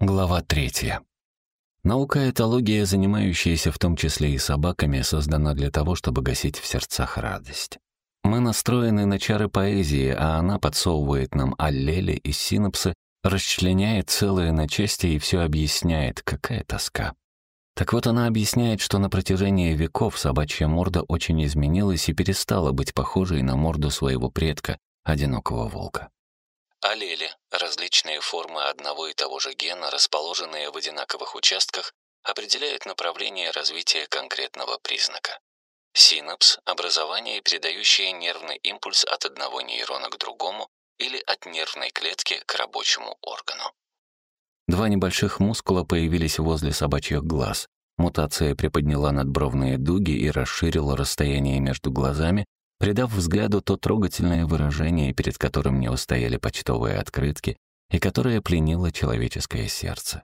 Глава третья. Наука этология, занимающаяся в том числе и собаками, создана для того, чтобы гасить в сердцах радость. Мы настроены на чары поэзии, а она подсовывает нам аллели и синапсы, расчленяет целое на части и все объясняет, какая тоска. Так вот, она объясняет, что на протяжении веков собачья морда очень изменилась и перестала быть похожей на морду своего предка, одинокого волка. Аллели – различные формы одного и того же гена, расположенные в одинаковых участках, определяют направление развития конкретного признака. Синапс – образование, передающее нервный импульс от одного нейрона к другому или от нервной клетки к рабочему органу. Два небольших мускула появились возле собачьих глаз. Мутация приподняла надбровные дуги и расширила расстояние между глазами, придав взгляду то трогательное выражение, перед которым не устояли почтовые открытки и которое пленило человеческое сердце.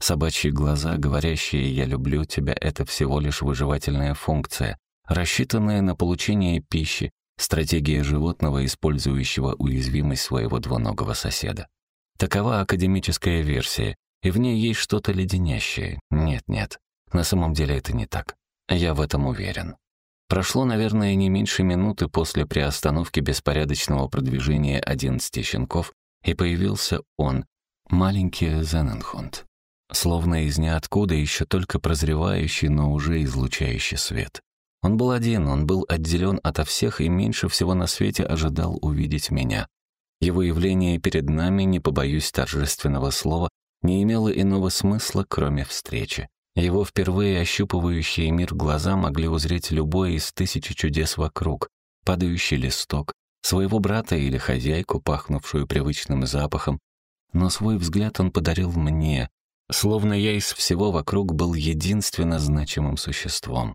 Собачьи глаза, говорящие «я люблю тебя» — это всего лишь выживательная функция, рассчитанная на получение пищи, стратегия животного, использующего уязвимость своего двуногого соседа. Такова академическая версия, и в ней есть что-то леденящее. Нет-нет, на самом деле это не так. Я в этом уверен. Прошло, наверное, не меньше минуты после приостановки беспорядочного продвижения одиннадцати щенков, и появился он, маленький Зененхунд. Словно из ниоткуда еще только прозревающий, но уже излучающий свет. Он был один, он был отделен ото всех и меньше всего на свете ожидал увидеть меня. Его явление перед нами, не побоюсь торжественного слова, не имело иного смысла, кроме встречи. Его впервые ощупывающие мир глаза могли узреть любой из тысячи чудес вокруг, падающий листок, своего брата или хозяйку, пахнувшую привычным запахом, но свой взгляд он подарил мне, словно я из всего вокруг был единственно значимым существом.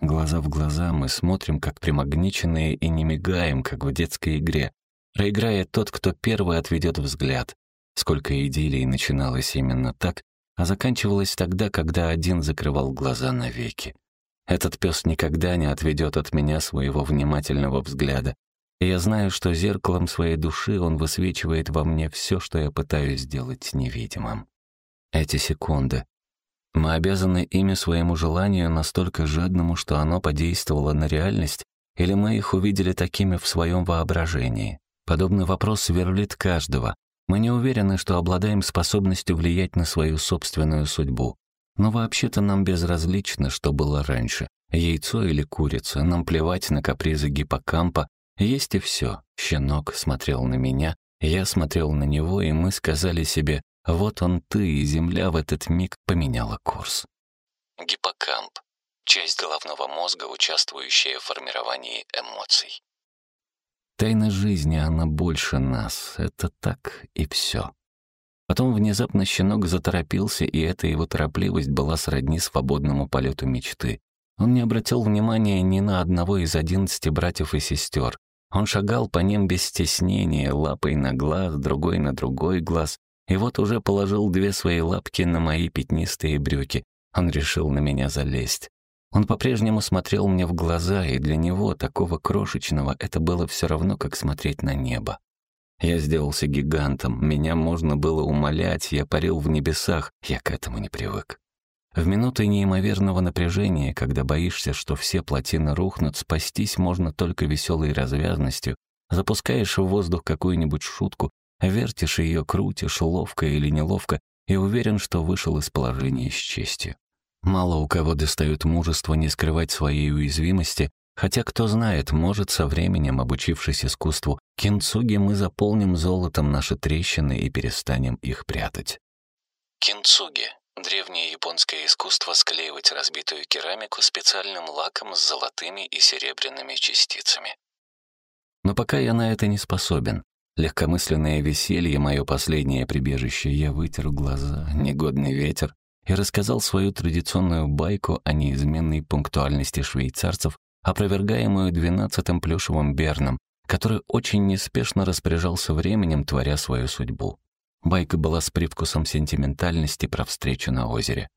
Глаза в глаза мы смотрим, как примагниченные, и не мигаем, как в детской игре. Проиграет тот, кто первый отведет взгляд. Сколько идиллий начиналось именно так, а заканчивалась тогда, когда один закрывал глаза навеки. Этот пес никогда не отведет от меня своего внимательного взгляда, и я знаю, что зеркалом своей души он высвечивает во мне все, что я пытаюсь сделать невидимым. Эти секунды. Мы обязаны ими своему желанию настолько жадному, что оно подействовало на реальность, или мы их увидели такими в своем воображении. Подобный вопрос сверлит каждого, мы не уверены, что обладаем способностью влиять на свою собственную судьбу. Но вообще-то нам безразлично, что было раньше. Яйцо или курица, нам плевать на капризы гиппокампа. Есть и все. Щенок смотрел на меня, я смотрел на него, и мы сказали себе «Вот он ты», и земля в этот миг поменяла курс. Гиппокамп — часть головного мозга, участвующая в формировании эмоций. Тайна жизни, она больше нас. Это так и все. Потом внезапно щенок заторопился, и эта его торопливость была сродни свободному полету мечты. Он не обратил внимания ни на одного из одиннадцати братьев и сестер. Он шагал по ним без стеснения, лапой на глаз, другой на другой глаз, и вот уже положил две свои лапки на мои пятнистые брюки. Он решил на меня залезть. Он по-прежнему смотрел мне в глаза, и для него, такого крошечного, это было все равно, как смотреть на небо. Я сделался гигантом, меня можно было умолять, я парил в небесах, я к этому не привык. В минуты неимоверного напряжения, когда боишься, что все плотины рухнут, спастись можно только веселой развязностью, запускаешь в воздух какую-нибудь шутку, вертишь ее, крутишь, ловко или неловко, и уверен, что вышел из положения с честью. Мало у кого достает мужество не скрывать своей уязвимости, хотя, кто знает, может, со временем, обучившись искусству кинцуги, мы заполним золотом наши трещины и перестанем их прятать. Кинцуги — древнее японское искусство склеивать разбитую керамику специальным лаком с золотыми и серебряными частицами. Но пока я на это не способен. Легкомысленное веселье — мое последнее прибежище. Я вытер глаза, негодный ветер, и рассказал свою традиционную байку о неизменной пунктуальности швейцарцев, опровергаемую двенадцатым плюшевым Берном, который очень неспешно распоряжался временем, творя свою судьбу. Байка была с привкусом сентиментальности про встречу на озере.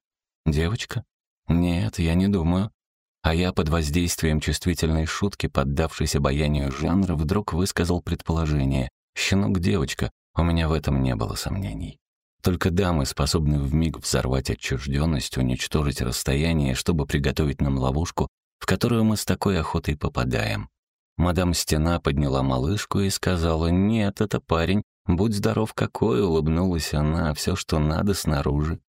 «Девочка? Нет, я не думаю». А я под воздействием чувствительной шутки, поддавшись обаянию жанра, вдруг высказал предположение. «Щенок-девочка». У меня в этом не было сомнений. Только дамы способны вмиг взорвать отчужденность, уничтожить расстояние, чтобы приготовить нам ловушку, в которую мы с такой охотой попадаем. Мадам Стена подняла малышку и сказала, «Нет, это парень, будь здоров какой», улыбнулась она, «все, что надо, снаружи».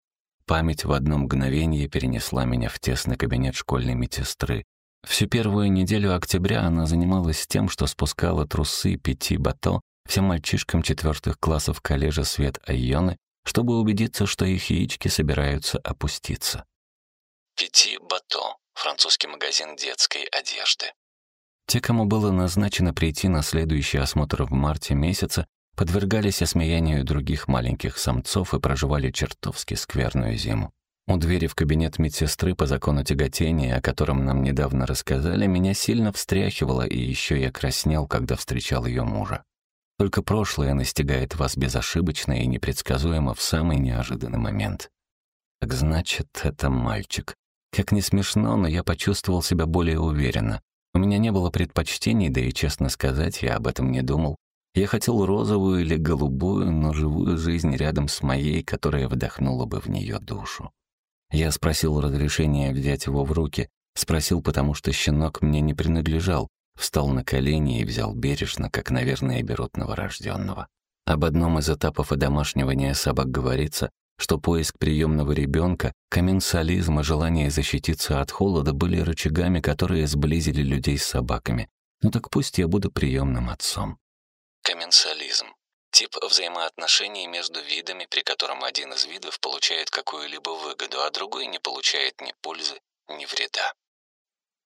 Память в одно мгновение перенесла меня в тесный кабинет школьной медсестры. Всю первую неделю октября она занималась тем, что спускала трусы пяти бато всем мальчишкам четвертых классов коллежа Свет Айоны, чтобы убедиться, что их яички собираются опуститься. Пяти бато — французский магазин детской одежды. Те, кому было назначено прийти на следующий осмотр в марте месяце, подвергались осмеянию других маленьких самцов и проживали чертовски скверную зиму. У двери в кабинет медсестры по закону тяготения, о котором нам недавно рассказали, меня сильно встряхивало, и еще я краснел, когда встречал ее мужа. Только прошлое настигает вас безошибочно и непредсказуемо в самый неожиданный момент. Так значит, это мальчик. Как не смешно, но я почувствовал себя более уверенно. У меня не было предпочтений, да и, честно сказать, я об этом не думал. Я хотел розовую или голубую, но живую жизнь рядом с моей, которая вдохнула бы в нее душу. Я спросил разрешения взять его в руки. Спросил, потому что щенок мне не принадлежал. Встал на колени и взял бережно, как, наверное, берут новорожденного. Об одном из этапов одомашнивания собак говорится, что поиск приемного ребенка, комменсализм и желание защититься от холода были рычагами, которые сблизили людей с собаками. Ну так пусть я буду приемным отцом. Комменсализм — тип взаимоотношений между видами, при котором один из видов получает какую-либо выгоду, а другой не получает ни пользы, ни вреда.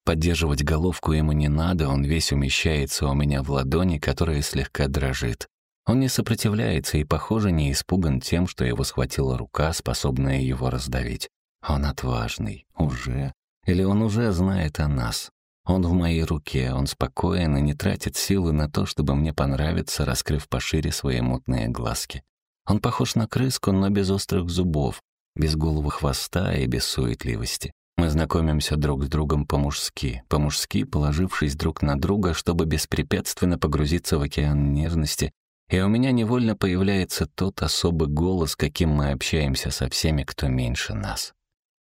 Поддерживать головку ему не надо, он весь умещается у меня в ладони, которая слегка дрожит. Он не сопротивляется и, похоже, не испуган тем, что его схватила рука, способная его раздавить. Он отважный. Уже. Или он уже знает о нас. Он в моей руке, он спокоен и не тратит силы на то, чтобы мне понравиться, раскрыв пошире свои мутные глазки. Он похож на крыску, но без острых зубов, без голого хвоста и без суетливости. Мы знакомимся друг с другом по-мужски, по-мужски положившись друг на друга, чтобы беспрепятственно погрузиться в океан нежности и у меня невольно появляется тот особый голос, каким мы общаемся со всеми, кто меньше нас.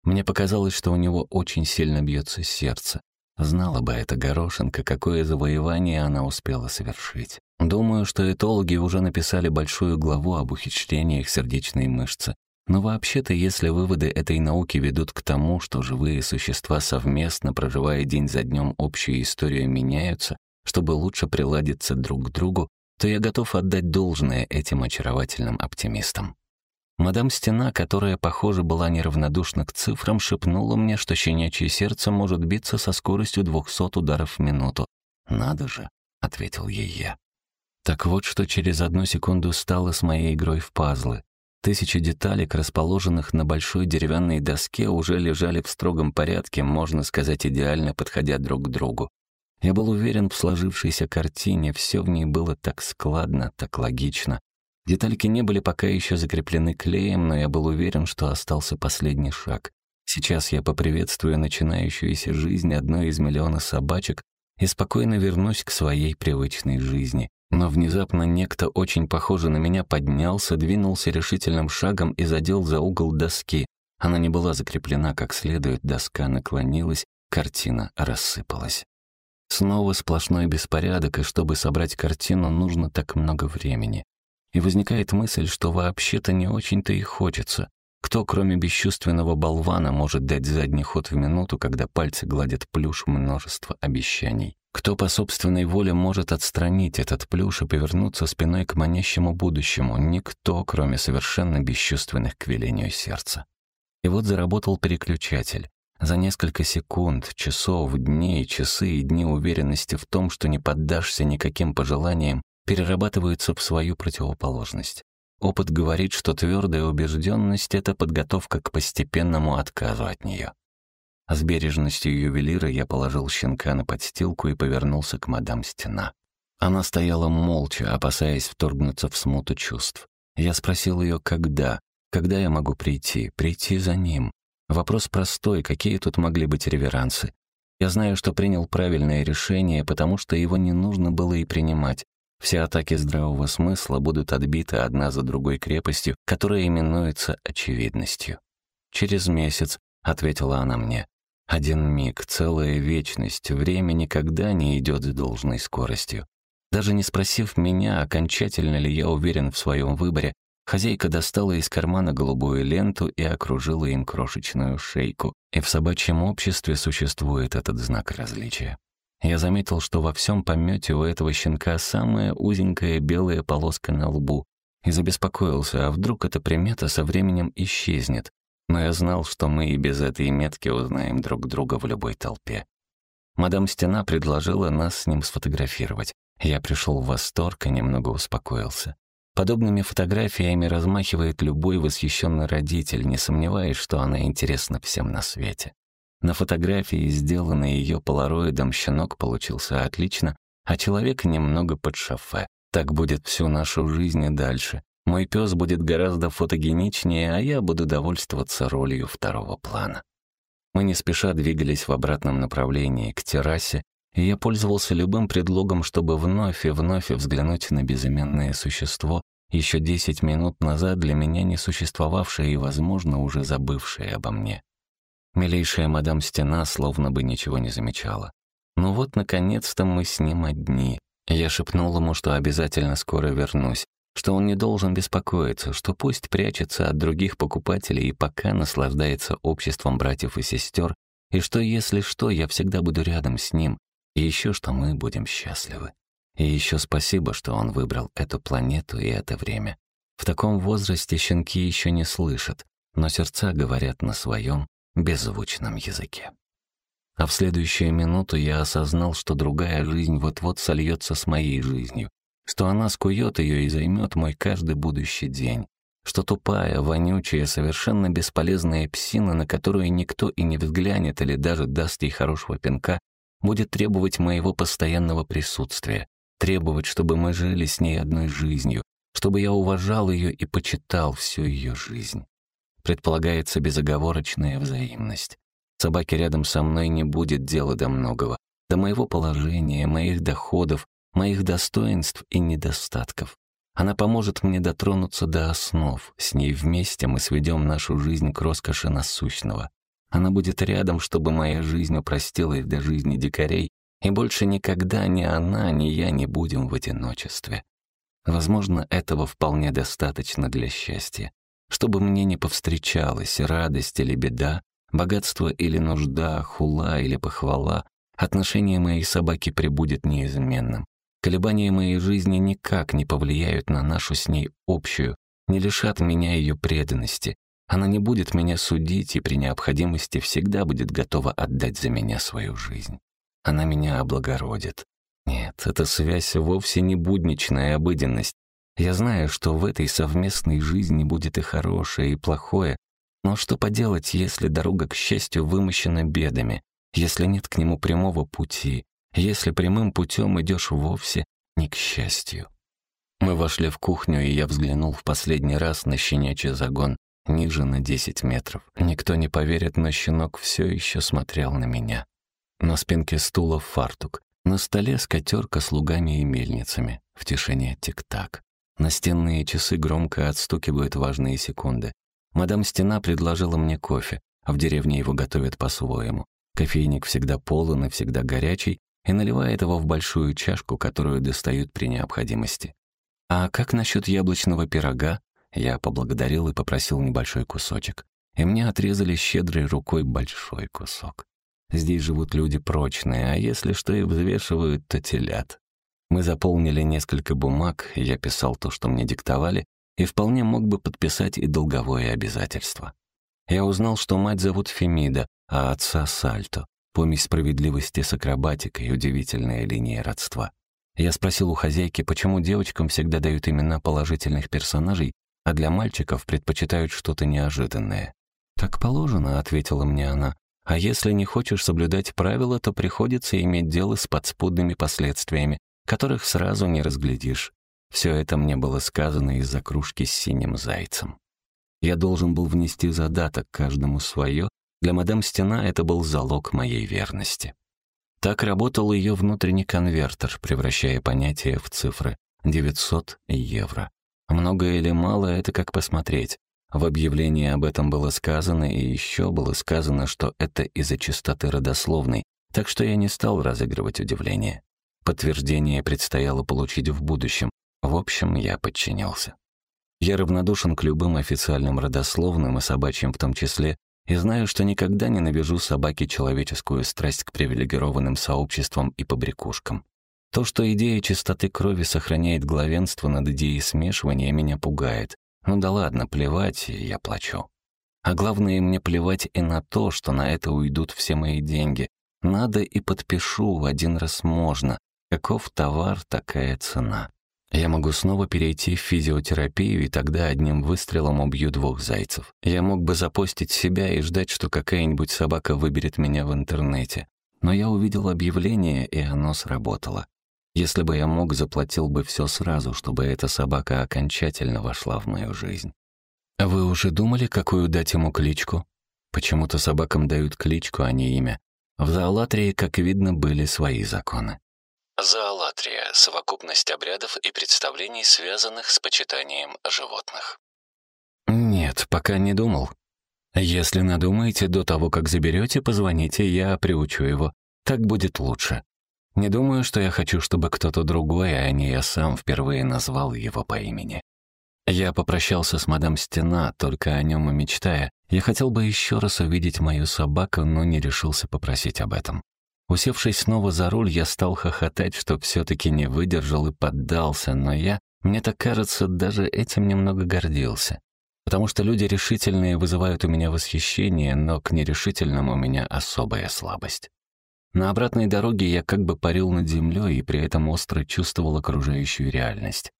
Мне показалось, что у него очень сильно бьется сердце. Знала бы эта горошинка, какое завоевание она успела совершить. Думаю, что этологи уже написали большую главу об ухищрениях сердечной мышцы. Но вообще-то, если выводы этой науки ведут к тому, что живые существа совместно, проживая день за днем общую историю, меняются, чтобы лучше приладиться друг к другу, то я готов отдать должное этим очаровательным оптимистам. Мадам Стена, которая, похоже, была неравнодушна к цифрам, шепнула мне, что щенячье сердце может биться со скоростью 200 ударов в минуту. «Надо же», — ответил ей я. Так вот, что через одну секунду стало с моей игрой в пазлы. Тысячи деталек, расположенных на большой деревянной доске, уже лежали в строгом порядке, можно сказать, идеально подходя друг к другу. Я был уверен в сложившейся картине, все в ней было так складно, так логично. Детальки не были пока еще закреплены клеем, но я был уверен, что остался последний шаг. Сейчас я поприветствую начинающуюся жизнь одной из миллиона собачек и спокойно вернусь к своей привычной жизни. Но внезапно некто, очень похожий на меня, поднялся, двинулся решительным шагом и задел за угол доски. Она не была закреплена как следует, доска наклонилась, картина рассыпалась. Снова сплошной беспорядок, и чтобы собрать картину, нужно так много времени. И возникает мысль, что вообще-то не очень-то и хочется. Кто, кроме бесчувственного болвана, может дать задний ход в минуту, когда пальцы гладят плюш множества обещаний? Кто по собственной воле может отстранить этот плюш и повернуться спиной к манящему будущему? Никто, кроме совершенно бесчувственных к велению сердца. И вот заработал переключатель. За несколько секунд, часов, дней, часы и дни уверенности в том, что не поддашься никаким пожеланиям, перерабатываются в свою противоположность. Опыт говорит, что твердая убежденность — это подготовка к постепенному отказу от нее. С бережностью ювелира я положил щенка на подстилку и повернулся к мадам Стена. Она стояла молча, опасаясь вторгнуться в смуту чувств. Я спросил ее, когда, когда я могу прийти, прийти за ним, Вопрос простой, какие тут могли быть реверансы? Я знаю, что принял правильное решение, потому что его не нужно было и принимать. Все атаки здравого смысла будут отбиты одна за другой крепостью, которая именуется очевидностью. «Через месяц», — ответила она мне. «Один миг, целая вечность, время никогда не идет с должной скоростью. Даже не спросив меня, окончательно ли я уверен в своем выборе, хозяйка достала из кармана голубую ленту и окружила им крошечную шейку. И в собачьем обществе существует этот знак различия. Я заметил, что во всем помете у этого щенка самая узенькая белая полоска на лбу, и забеспокоился, а вдруг эта примета со временем исчезнет. Но я знал, что мы и без этой метки узнаем друг друга в любой толпе. Мадам Стена предложила нас с ним сфотографировать. Я пришел в восторг и немного успокоился. Подобными фотографиями размахивает любой восхищенный родитель, не сомневаясь, что она интересна всем на свете. На фотографии, сделанной ее полароидом, щенок получился отлично, а человек немного под шофе. Так будет всю нашу жизнь и дальше. Мой пес будет гораздо фотогеничнее, а я буду довольствоваться ролью второго плана. Мы не спеша двигались в обратном направлении, к террасе, и я пользовался любым предлогом, чтобы вновь и вновь взглянуть на безыменное существо, еще десять минут назад для меня не существовавшее и, возможно, уже забывшее обо мне. Милейшая мадам Стена словно бы ничего не замечала. Ну вот, наконец-то мы с ним одни. Я шепнул ему, что обязательно скоро вернусь, что он не должен беспокоиться, что пусть прячется от других покупателей и пока наслаждается обществом братьев и сестер, и что, если что, я всегда буду рядом с ним, и еще что мы будем счастливы. И еще спасибо, что он выбрал эту планету и это время. В таком возрасте щенки еще не слышат, но сердца говорят на своем беззвучном языке. А в следующую минуту я осознал, что другая жизнь вот-вот сольется с моей жизнью, что она скует ее и займет мой каждый будущий день, что тупая, вонючая, совершенно бесполезная псина, на которую никто и не взглянет или даже даст ей хорошего пинка, будет требовать моего постоянного присутствия, требовать, чтобы мы жили с ней одной жизнью, чтобы я уважал ее и почитал всю ее жизнь. Предполагается безоговорочная взаимность. Собаке рядом со мной не будет дела до многого, до моего положения, моих доходов, моих достоинств и недостатков. Она поможет мне дотронуться до основ. С ней вместе мы сведем нашу жизнь к роскоши насущного. Она будет рядом, чтобы моя жизнь упростилась до жизни дикарей, и больше никогда ни она, ни я не будем в одиночестве. Возможно, этого вполне достаточно для счастья. Чтобы мне не повстречалась радость или беда, богатство или нужда, хула или похвала, отношение моей собаки прибудет неизменным. Колебания моей жизни никак не повлияют на нашу с ней общую, не лишат меня ее преданности, она не будет меня судить и при необходимости всегда будет готова отдать за меня свою жизнь. Она меня облагородит. Нет, эта связь вовсе не будничная обыденность. Я знаю, что в этой совместной жизни будет и хорошее, и плохое, но что поделать, если дорога к счастью вымощена бедами, если нет к нему прямого пути, если прямым путем идешь вовсе не к счастью? Мы вошли в кухню, и я взглянул в последний раз на щенячий загон, ниже на 10 метров. Никто не поверит, но щенок все еще смотрел на меня. На спинке стула фартук. На столе скатерка с лугами и мельницами. В тишине тик-так. Настенные часы громко отстукивают важные секунды. Мадам Стена предложила мне кофе, а в деревне его готовят по-своему. Кофейник всегда полон и всегда горячий, и наливает его в большую чашку, которую достают при необходимости. «А как насчет яблочного пирога?» Я поблагодарил и попросил небольшой кусочек. И мне отрезали щедрой рукой большой кусок. Здесь живут люди прочные, а если что и взвешивают, то телят. Мы заполнили несколько бумаг, я писал то, что мне диктовали, и вполне мог бы подписать и долговое обязательство. Я узнал, что мать зовут Фемида, а отца Сальто. Помесь справедливости с акробатикой, удивительная линия родства. Я спросил у хозяйки, почему девочкам всегда дают имена положительных персонажей, а для мальчиков предпочитают что-то неожиданное. «Так положено», — ответила мне она. «А если не хочешь соблюдать правила, то приходится иметь дело с подспудными последствиями, которых сразу не разглядишь. Все это мне было сказано из-за кружки с синим зайцем. Я должен был внести задаток каждому свое, для мадам Стена это был залог моей верности. Так работал ее внутренний конвертер, превращая понятия в цифры, 900 евро. Много или мало — это как посмотреть. В объявлении об этом было сказано, и еще было сказано, что это из-за чистоты родословной, так что я не стал разыгрывать удивление. Подтверждение предстояло получить в будущем. В общем, я подчинился. Я равнодушен к любым официальным родословным и собачьим в том числе, и знаю, что никогда не навяжу собаке человеческую страсть к привилегированным сообществам и побрякушкам. То, что идея чистоты крови сохраняет главенство над идеей смешивания, меня пугает. Ну да ладно, плевать, я плачу. А главное, мне плевать и на то, что на это уйдут все мои деньги. Надо и подпишу, один раз можно. Каков товар, такая цена. Я могу снова перейти в физиотерапию, и тогда одним выстрелом убью двух зайцев. Я мог бы запостить себя и ждать, что какая-нибудь собака выберет меня в интернете. Но я увидел объявление, и оно сработало. Если бы я мог, заплатил бы все сразу, чтобы эта собака окончательно вошла в мою жизнь. А вы уже думали, какую дать ему кличку? Почему-то собакам дают кличку, а не имя. В зоолатрии, как видно, были свои законы. Зоолатрия — совокупность обрядов и представлений, связанных с почитанием животных. Нет, пока не думал. Если надумаете до того, как заберете, позвоните, я приучу его. Так будет лучше. Не думаю, что я хочу, чтобы кто-то другой, а не я сам впервые назвал его по имени. Я попрощался с мадам Стена, только о нем и мечтая. Я хотел бы еще раз увидеть мою собаку, но не решился попросить об этом. Усевшись снова за руль, я стал хохотать, что все-таки не выдержал и поддался, но я, мне так кажется, даже этим немного гордился. Потому что люди решительные вызывают у меня восхищение, но к нерешительным у меня особая слабость. На обратной дороге я как бы парил над землей и при этом остро чувствовал окружающую реальность.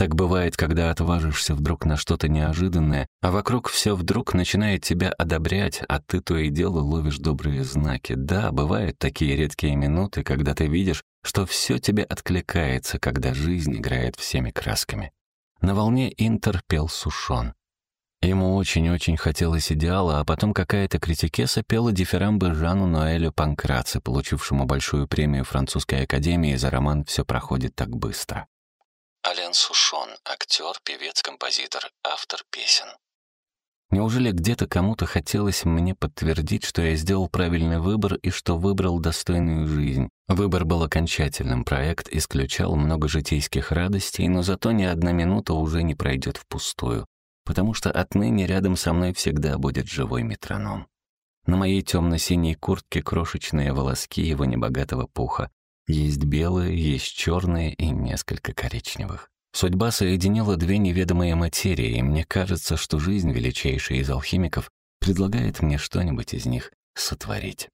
Так бывает, когда отважишься вдруг на что-то неожиданное, а вокруг все вдруг начинает тебя одобрять, а ты то и дело ловишь добрые знаки. Да, бывают такие редкие минуты, когда ты видишь, что все тебе откликается, когда жизнь играет всеми красками. На волне Интер пел Сушон. Ему очень-очень хотелось идеала, а потом какая-то критикеса пела дифирамбы Жану Ноэлю Панкраце, получившему большую премию французской академии за роман «Все проходит так быстро». Ален Сушон, актер, певец, композитор, автор песен. Неужели где-то кому-то хотелось мне подтвердить, что я сделал правильный выбор и что выбрал достойную жизнь? Выбор был окончательным, проект исключал много житейских радостей, но зато ни одна минута уже не пройдет впустую, потому что отныне рядом со мной всегда будет живой метроном. На моей темно-синей куртке крошечные волоски его небогатого пуха, есть белые, есть черные и несколько коричневых. Судьба соединила две неведомые материи, и мне кажется, что жизнь величайшая из алхимиков предлагает мне что-нибудь из них сотворить.